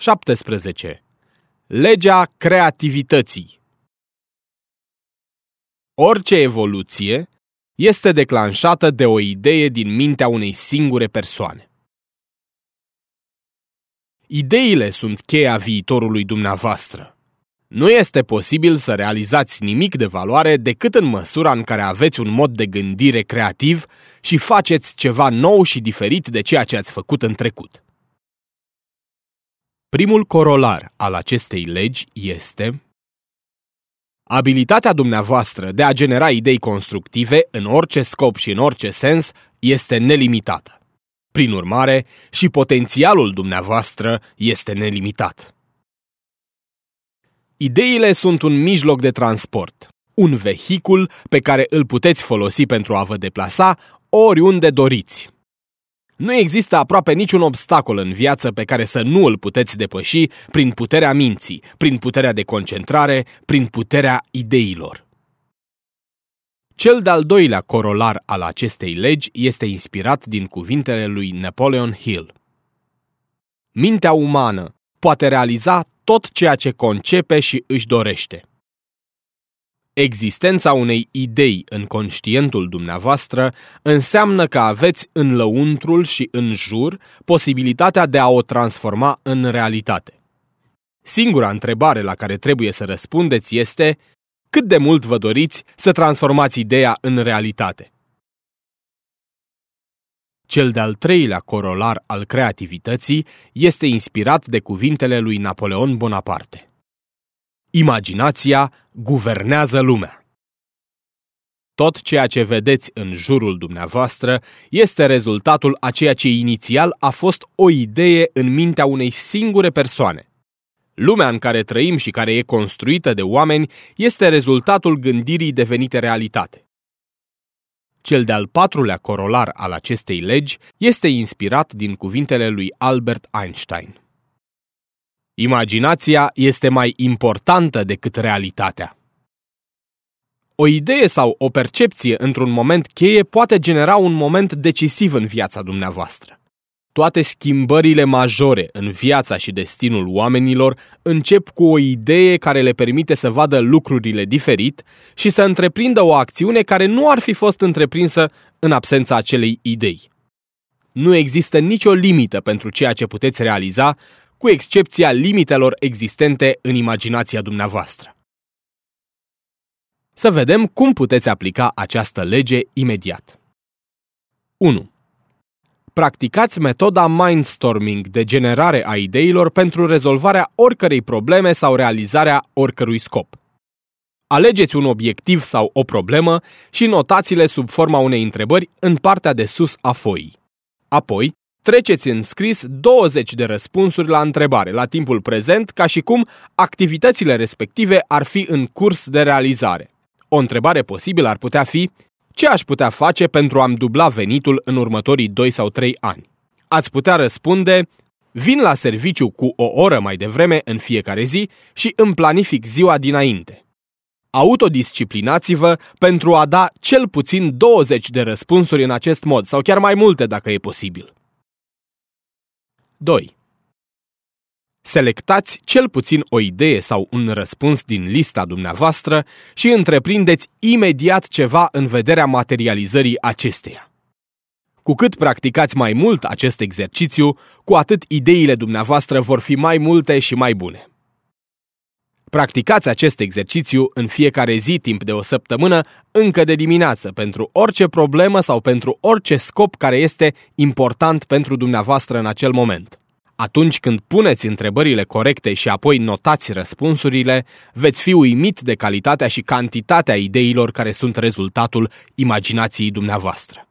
17. Legea creativității Orice evoluție este declanșată de o idee din mintea unei singure persoane. Ideile sunt cheia viitorului dumneavoastră. Nu este posibil să realizați nimic de valoare decât în măsura în care aveți un mod de gândire creativ și faceți ceva nou și diferit de ceea ce ați făcut în trecut. Primul corolar al acestei legi este Abilitatea dumneavoastră de a genera idei constructive în orice scop și în orice sens este nelimitată. Prin urmare, și potențialul dumneavoastră este nelimitat. Ideile sunt un mijloc de transport, un vehicul pe care îl puteți folosi pentru a vă deplasa oriunde doriți. Nu există aproape niciun obstacol în viață pe care să nu îl puteți depăși prin puterea minții, prin puterea de concentrare, prin puterea ideilor. Cel de-al doilea corolar al acestei legi este inspirat din cuvintele lui Napoleon Hill. Mintea umană poate realiza tot ceea ce concepe și își dorește. Existența unei idei în conștientul dumneavoastră înseamnă că aveți în lăuntrul și în jur posibilitatea de a o transforma în realitate. Singura întrebare la care trebuie să răspundeți este cât de mult vă doriți să transformați ideea în realitate. Cel de-al treilea corolar al creativității este inspirat de cuvintele lui Napoleon Bonaparte. Imaginația guvernează lumea. Tot ceea ce vedeți în jurul dumneavoastră este rezultatul a ceea ce inițial a fost o idee în mintea unei singure persoane. Lumea în care trăim și care e construită de oameni este rezultatul gândirii devenite realitate. Cel de-al patrulea corolar al acestei legi este inspirat din cuvintele lui Albert Einstein. Imaginația este mai importantă decât realitatea. O idee sau o percepție într-un moment cheie poate genera un moment decisiv în viața dumneavoastră. Toate schimbările majore în viața și destinul oamenilor încep cu o idee care le permite să vadă lucrurile diferit și să întreprindă o acțiune care nu ar fi fost întreprinsă în absența acelei idei. Nu există nicio limită pentru ceea ce puteți realiza cu excepția limitelor existente în imaginația dumneavoastră. Să vedem cum puteți aplica această lege imediat. 1. Practicați metoda mindstorming de generare a ideilor pentru rezolvarea oricărei probleme sau realizarea oricărui scop. Alegeți un obiectiv sau o problemă și notați-le sub forma unei întrebări în partea de sus a foii. Apoi, Treceți în scris 20 de răspunsuri la întrebare la timpul prezent, ca și cum activitățile respective ar fi în curs de realizare. O întrebare posibilă ar putea fi ce aș putea face pentru a-mi dubla venitul în următorii 2 sau 3 ani? Ați putea răspunde Vin la serviciu cu o oră mai devreme în fiecare zi și îmi planific ziua dinainte. Autodisciplinați-vă pentru a da cel puțin 20 de răspunsuri în acest mod, sau chiar mai multe dacă e posibil. 2. Selectați cel puțin o idee sau un răspuns din lista dumneavoastră și întreprindeți imediat ceva în vederea materializării acesteia. Cu cât practicați mai mult acest exercițiu, cu atât ideile dumneavoastră vor fi mai multe și mai bune. Practicați acest exercițiu în fiecare zi timp de o săptămână, încă de dimineață, pentru orice problemă sau pentru orice scop care este important pentru dumneavoastră în acel moment. Atunci când puneți întrebările corecte și apoi notați răspunsurile, veți fi uimit de calitatea și cantitatea ideilor care sunt rezultatul imaginației dumneavoastră.